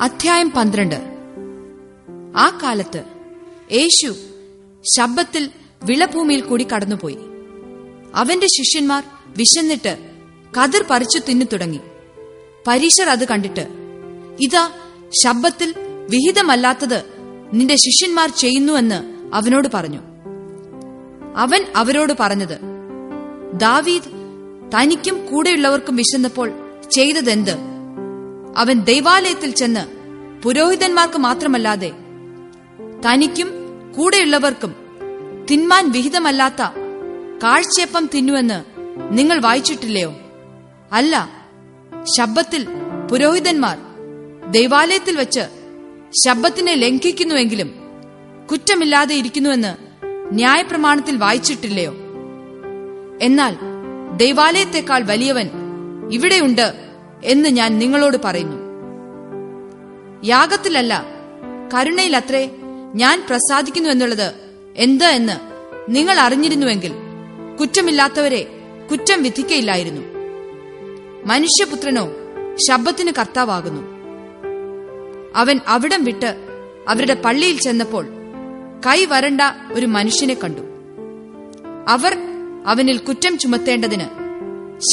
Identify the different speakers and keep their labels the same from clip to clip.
Speaker 1: അധ്യായം പന്ത്രണ്ട്. ആ കാലത്ത് യേശു ശബ്ദത്തിൽ വിളഭൂമിയിൽ കൂടി കടന്നുപോയി. അവന്റെ ശിഷ്യന്മാർ വിശന്നിട്ട് കതിർ പറിച്ചു തിന്നു തുടങ്ങി. പരീശർ അത് കണ്ടിട്ട് ഇതാ ശബ്ദത്തിൽ വിഹിതമല്ലാത്തത് നിന്റെ ശിഷ്യന്മാർ ചെയ്യുന്നുവെന്ന് അവനോട് പറഞ്ഞു. അവൻ അവരോട് പറഞ്ഞത് ദാവീദ് തനിക്കും കൂടെയുള്ളവർക്കും വിശന്നപ്പോൾ ചെയ്തതെന്ത്? അവൻ ദൈവാലയത്തിൽ ചെന്ന് പുരോഹിതന്മാർക്ക് മാത്രമല്ലാതെ തനിക്കും കൂടെയുള്ളവർക്കും തിന്മാൻ വിഹിതമല്ലാത്ത കാഴ്ചയപ്പം തിന്നുവെന്ന് നിങ്ങൾ വായിച്ചിട്ടില്ലയോ? അല്ല ശബ്ദത്തിൽ പുരോഹിതന്മാർ ദൈവാലയത്തിൽ വച്ച് ശബ്ദത്തിനെ ലംഘിക്കുന്നുവെങ്കിലും കുറ്റമില്ലാതെ ഇരിക്കുന്നുവെന്ന് ന്യായപ്രമാണത്തിൽ വായിച്ചിട്ടില്ലയോ? എന്നാൽ ദൈവാലയത്തെക്കാൾ വലിയവൻ ഇവിടെയുണ്ട് എന്ന് ഞാൻ നിങ്ങളോട് പറയുന്നു. യാഗത്തിലല്ല കരുണയിലത്രേ ഞാൻ പ്രസാദിക്കുന്നു എന്നുള്ളത് എന്ത് എന്ന് നിങ്ങൾ അറിഞ്ഞിരുന്നുവെങ്കിൽ കുറ്റമില്ലാത്തവരെ കുറ്റം വിധിക്കയില്ലായിരുന്നു. മനുഷ്യപുത്രനോ ശബ്ദത്തിന് കർത്താവാകുന്നു. അവൻ അവിടം വിട്ട് അവരുടെ പള്ളിയിൽ ചെന്നപ്പോൾ കൈ വരണ്ട ഒരു മനുഷ്യനെ കണ്ടു. അവർ അവനിൽ കുറ്റം ചുമത്തേണ്ടതിന്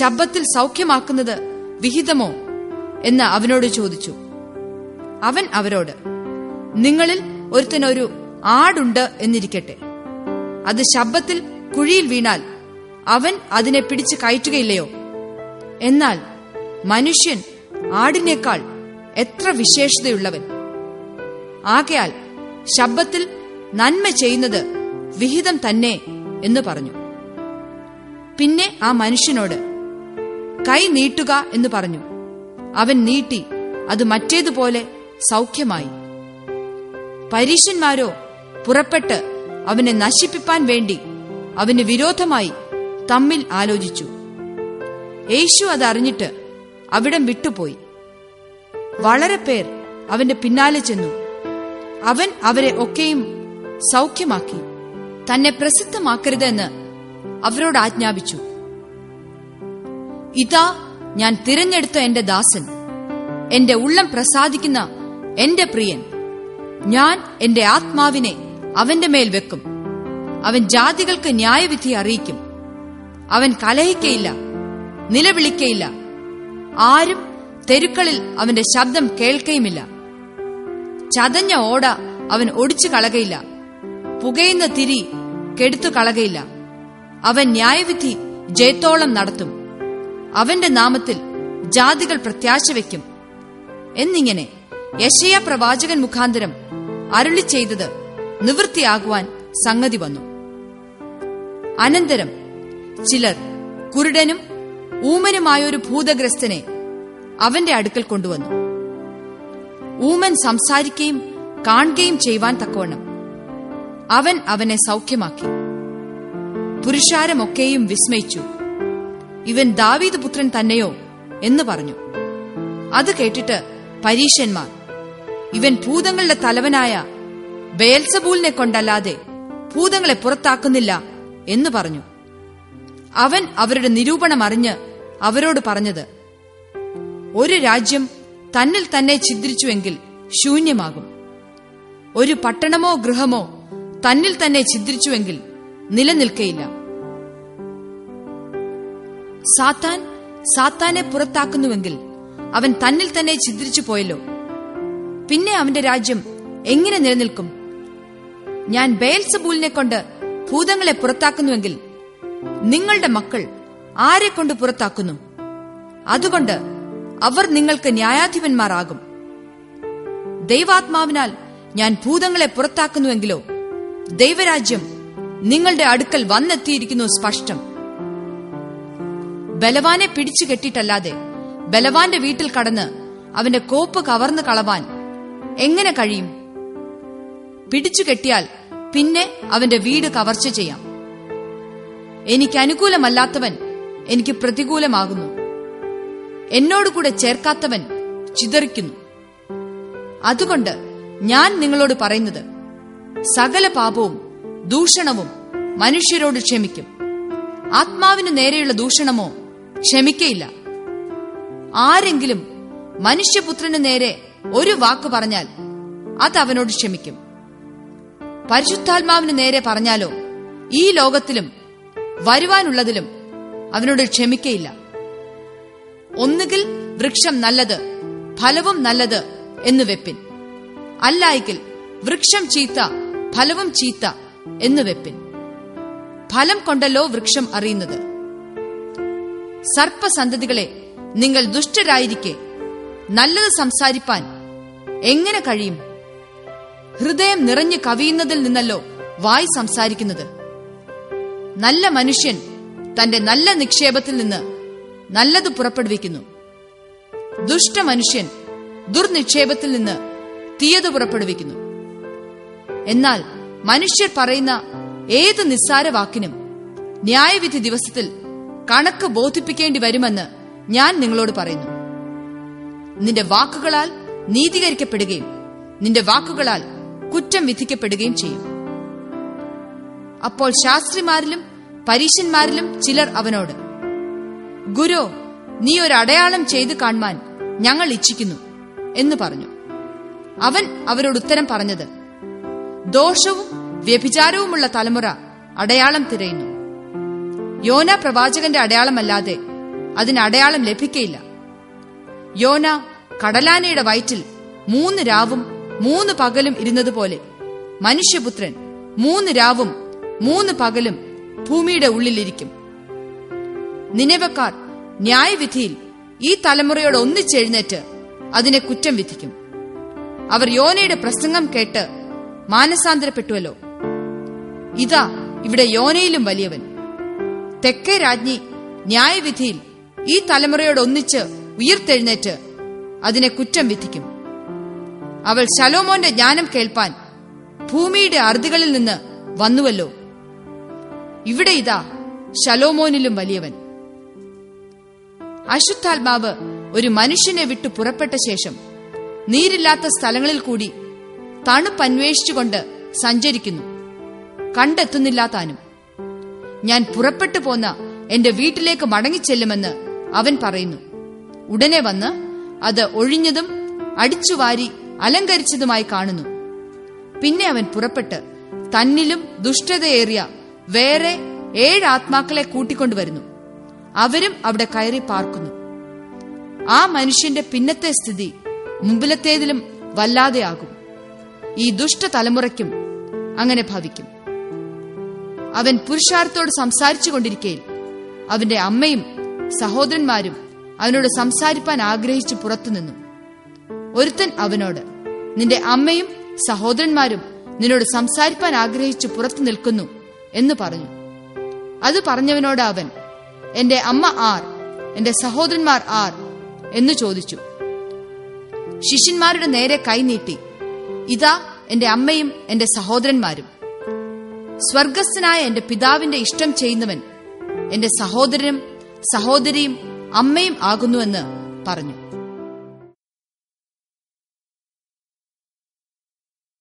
Speaker 1: ശബ്ദത്തിൽ സൗഖ്യമാക്കുന്നത് വിഹിതമോ? എന്ന് അവനോട് ചോദിച്ചു. അവൻ അവരോട് നിങ്ങളിൽ ഒരുത്തനൊരു ആടുണ്ട് എന്നിരിക്കട്ടെ. അത് ശബ്ദത്തിൽ കുഴിയിൽ വീണാൽ അവൻ അതിനെ പിടിച്ച് കയറ്റുകയില്ലയോ? എന്നാൽ മനുഷ്യൻ ആടിനേക്കാൾ എത്ര വിശേഷതയുള്ളവൻ. ആകയാൽ ശബ്ദത്തിൽ നന്മ ചെയ്യുന്നത് വിഹിതം തന്നെ എന്ന് പറഞ്ഞു. പിന്നെ ആ മനുഷ്യനോട് കൈ നീട്ടുക എന്ന് പറഞ്ഞു. അവൻ നീട്ടി അത് മറ്റേതുപോലെ സൗഖ്യമായി. പരീശന്മാരോ പുറപ്പെട്ട് അവനെ നശിപ്പിപ്പാൻ വേണ്ടി അവന് വിരോധമായി തമ്മിൽ ആലോചിച്ചു. യേശു അതറിഞ്ഞിട്ട് അവിടം വിട്ടുപോയി. വളരെ പേർ അവന്റെ പിന്നാലെ ചെന്നു. അവൻ അവരെ ഒക്കെയും സൗഖ്യമാക്കി. തന്നെ പ്രസിദ്ധമാക്കരുതെന്ന് അവരോട് ആജ്ഞാപിച്ചു. ഇതാ ഞാൻ തിരഞ്ഞെടുത്ത എന്റെ ദാസൻ. എന്റെ ഉള്ളം പ്രസാദിക്കുന്ന എന്റെ പ്രിയൻ. ഞാൻ എന്റെ ആത്മാവിനെ അവന്റെ മേൽ വെക്കും. അവൻ ജാതികൾക്ക് ന്യായവിധി അറിയിക്കും. അവൻ കലഹിക്കയില്ല നിലവിളിക്കയില്ല. ആരും തെരുക്കളിൽ അവന്റെ ശബ്ദം കേൾക്കയുമില്ല. ചതഞ്ഞ ഓട അവൻ ഒടിച്ചു കളകയില്ല. പുകയുന്ന തിരി കെടുത്തു കളകയില്ല. അവൻ ന്യായവിധി ജയത്തോളം നടത്തും. അവന്റെ നാമത്തിൽ ജാതികൾ പ്രത്യാശ വയ്ക്കും. എന്നിങ്ങനെ യശയ പ്രവാചകൻ മുഖാന്തരം അരുളി ചെയ്തത് നിവൃത്തിയാകുവാൻ സംഗതി വന്നു. അനന്തരം ചിലർ കുരുടനും ഊമനുമായൊരു ഭൂതഗ്രസ്തനെ അവന്റെ അടുക്കൽ കൊണ്ടുവന്നു. ഊമൻ സംസാരിക്കുകയും കാണുകയും ചെയ്യുവാൻ തക്കവണ്ണം. അവൻ അവനെ സൗഖ്യമാക്കി. പുരുഷാരമൊക്കെയും വിസ്മയിച്ചു. ഇവൻ ദാവീദ് പുത്രൻ തന്നെയോ എന്ന് പറഞ്ഞു. അത് കേട്ടിട്ട് പരീശന്മാർ ഇവൻ ഭൂതങ്ങളുടെ തലവനായ ബേൽസബൂലിനെ കൊണ്ടല്ലാതെ ഭൂതങ്ങളെ പുറത്താക്കുന്നില്ല എന്ന് പറഞ്ഞു. അവൻ അവരുടെ നിരൂപണം അറിഞ്ഞ് അവരോട് പറഞ്ഞത് ഒരു രാജ്യം തന്നിൽ തന്നെ ഛിദ്രിച്ചുവെങ്കിൽ ശൂന്യമാകും. ഒരു പട്ടണമോ ഗൃഹമോ തന്നിൽ തന്നെ ഛിദ്രിച്ചുവെങ്കിൽ നിലനിൽക്കയില്ല. സാത്താൻ സാത്താനെ പുറത്താക്കുന്നുവെങ്കിൽ അവൻ തന്നിൽ തന്നെ ഛിദ്രിച്ചു പോയല്ലോ. പിന്നെ അവന്റെ രാജ്യം എങ്ങനെ നിലനിൽക്കും? ഞാൻ ബേൽസബൂലിനെ കൊണ്ട് ഭൂതങ്ങളെ പുറത്താക്കുന്നുവെങ്കിൽ നിങ്ങളുടെ മക്കൾ ആരെ കൊണ്ട് പുറത്താക്കുന്നു? അതുകൊണ്ട് അവർ നിങ്ങൾക്ക് ന്യായാധിപന്മാരാകും. ദൈവാത്മാവിനാൽ ഞാൻ ഭൂതങ്ങളെ പുറത്താക്കുന്നുവെങ്കിലോ? ദൈവരാജ്യം നിങ്ങളുടെ അടുക്കൽ വന്നെത്തിയിരിക്കുന്നു സ്പഷ്ടം. ബലവാനെ പിടിച്ചു കെട്ടിയിട്ടല്ലാതെ ബലവാന്റെ വീട്ടിൽ കടന്ന് അവന്റെ കോപ്പ് കവർന്നു കളവാൻ എങ്ങനെ കഴിയും? പിടിച്ചു കെട്ടിയാൽ പിന്നെ അവന്റെ വീട് കവർച്ച ചെയ്യാം. എനിക്ക് അനുകൂലമല്ലാത്തവൻ എനിക്ക് പ്രതികൂലമാകുന്നു. എന്നോടുകൂടെ ചേർക്കാത്തവൻ ചിതറിക്കുന്നു. അതുകൊണ്ട് ഞാൻ നിങ്ങളോട് പറയുന്നത് സകല പാപവും ദൂഷണവും മനുഷ്യരോട് ക്ഷമിക്കും. ആത്മാവിനു നേരെയുള്ള ദൂഷണമോ ക്ഷമിക്കയില്ല. ആരെങ്കിലും മനുഷ്യപുത്രന് നേരെ ഒരു വാക്ക് പറഞ്ഞാൽ അത് അവനോട് ക്ഷമിക്കും. പരിശുദ്ധാത്മാവിന് നേരെ പറഞ്ഞാലോ ഈ ലോകത്തിലും വരുവാനുള്ളതിലും അവനോട് ക്ഷമിക്കയില്ല. ഒന്നുകിൽ വൃക്ഷം നല്ലത് ഫലവും നല്ലത് എന്ന് വെപ്പിൻ. അല്ലായെങ്കിൽ വൃക്ഷം ചീത്ത ഫലവും ചീത്ത എന്ന് വെപ്പിൻ. ഫലം കൊണ്ടല്ലോ വൃക്ഷം അറിയുന്നത്. സർപ്പസന്തതികളെ നിങ്ങൾ ദുഷ്ടരായിരിക്കെ. നല്ലത് സംസാരിപ്പാൻ എങ്ങനെ കഴിയും? ഹൃദയം നിറഞ്ഞു കവിയുന്നതിൽ നിന്നല്ലോ വായി സംസാരിക്കുന്നത്. നല്ല മനുഷ്യൻ തന്റെ നല്ല നിക്ഷേപത്തിൽ നിന്ന് നല്ലത് പുറപ്പെടുവിക്കുന്നു. ദുഷ്ടമനുഷ്യൻ ദുർനിക്ഷേപത്തിൽ നിന്ന് തീയത് പുറപ്പെടുവിക്കുന്നു. എന്നാൽ മനുഷ്യർ പറയുന്ന ഏത് നിസ്സാര വാക്കിനും ന്യായവിധി ദിവസത്തിൽ കണക്ക് ബോധിപ്പിക്കേണ്ടി വരുമെന്ന് ഞാൻ നിങ്ങളോട് പറയുന്നു. നിന്റെ വാക്കുകളാൽ നീതീകരിക്കപ്പെടുകയും നിന്റെ വാക്കുകളാൽ കുറ്റം വിധിക്കപ്പെടുകയും ചെയ്യും. അപ്പോൾ ശാസ്ത്രിമാരിലും പരീശന്മാരിലും ചിലർ അവനോട് ഗുരു നീ ഒരു അടയാളം ചെയ്തു കാണുവാൻ ഞങ്ങൾ ഇച്ഛിക്കുന്നു എന്ന് പറഞ്ഞു. അവൻ അവരോട് ഉത്തരം പറഞ്ഞത് ദോഷവും വ്യഭിചാരവുമുള്ള തലമുറ അടയാളം തിരയുന്നു. യോന പ്രവാചകന്റെ അടയാളമല്ലാതെ അതിന് അടയാളം ലഭിക്കയില്ല. യോന കടലാനയുടെ വയറ്റിൽ മൂന്ന് രാവും മൂന്ന് പകലും ഇരുന്നതുപോലെ മനുഷ്യപുത്രൻ മൂന്ന് രാവും മൂന്ന് പകലും ഭൂമിയുടെ ഉള്ളിലിരിക്കും. നിനവക്കാർ ന്യായവിധിയിൽ ഈ തലമുറയോട് ഒന്നിച്ചെഴുന്നേറ്റ് അതിനെ കുറ്റം വിധിക്കും. അവർ യോനയുടെ പ്രസംഗം കേട്ട് മാനസാന്തരപ്പെട്ടുവല്ലോ. ഇതാ ഇവിടെ യോനയിലും വലിയവൻ. തെക്കേ രാജ്ഞി ന്യായവിധിയിൽ ഈ തലമുറയോട് ഒന്നിച്ച് ഉയർത്തെഴുന്നേറ്റ് അതിനെ കുറ്റം വിധിക്കും. അവൾ ശലോമോന്റെ ജ്ഞാനം കേൾപ്പാൻ ഭൂമിയുടെ അറുതികളിൽ നിന്ന് വന്നുവല്ലോ. ഇവിടെ ഇതാ ശലോമോനിലും വലിയവൻ. അശുദ്ധാത്മാവ് ഒരു മനുഷ്യനെ വിട്ടു പുറപ്പെട്ട ശേഷം നീരില്ലാത്ത സ്ഥലങ്ങളിൽ കൂടി തണുപ്പന്വേഷിച്ചുകൊണ്ട് സഞ്ചരിക്കുന്നു. കണ്ടെത്തുന്നില്ല താനും ഞാൻ പുറപ്പെട്ടു പോന്ന എന്റെ വീട്ടിലേക്ക് മടങ്ങിച്ചെല്ലുമെന്ന് അവൻ പറയുന്നു. ഉടനെ വന്ന് അത് ഒഴിഞ്ഞതും അടിച്ചുവാരി അലങ്കരിച്ചതുമായി കാണുന്നു. പിന്നെ അവൻ പുറപ്പെട്ട് തന്നിലും ദുഷ്ടതയേറിയ വേറെ ഏഴ് ആത്മാക്കളെ കൂട്ടിക്കൊണ്ടുവരുന്നു. അവരും അവിടെ കയറി പാർക്കുന്നു. ആ മനുഷ്യന്റെ പിന്നത്തെ സ്ഥിതി മുമ്പിലത്തേതിലും വല്ലാതെയാകും. ഈ ദുഷ്ടതലമുറയ്ക്കും അങ്ങനെ ഭവിക്കും. അവൻ പുരുഷാരത്തോട് സംസാരിച്ചു കൊണ്ടിരിക്കയിൽ. അവന്റെ അമ്മയും സഹോദരന്മാരും അവനോട് സംസാരിപ്പാൻ ആഗ്രഹിച്ചു പുറത്തുനിന്നു ഒരുത്തൻ അവനോട് നിന്റെ അമ്മയും സഹോദരന്മാരും നിന്നോട് സംസാരിപ്പാൻ ആഗ്രഹിച്ചു പുറത്തു നിൽക്കുന്നു എന്ന് പറഞ്ഞു. അത് പറഞ്ഞവനോട് അവൻ എന്റെ അമ്മ ആർ എന്റെ സഹോദരന്മാർ ആർ എന്ന് ചോദിച്ചു. ശിഷ്യന്മാരുടെ നേരെ കൈനീട്ടി ഇതാ എന്റെ അമ്മയും എന്റെ സഹോദരന്മാരും. സ്വർഗസ്ഥനായ എന്റെ പിതാവിന്റെ ഇഷ്ടം ചെയ്യുന്നവൻ എന്റെ സഹോദരനും സഹോദരിയും അമ്മയും ആകുന്നുവെന്ന് പറഞ്ഞു.